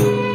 Música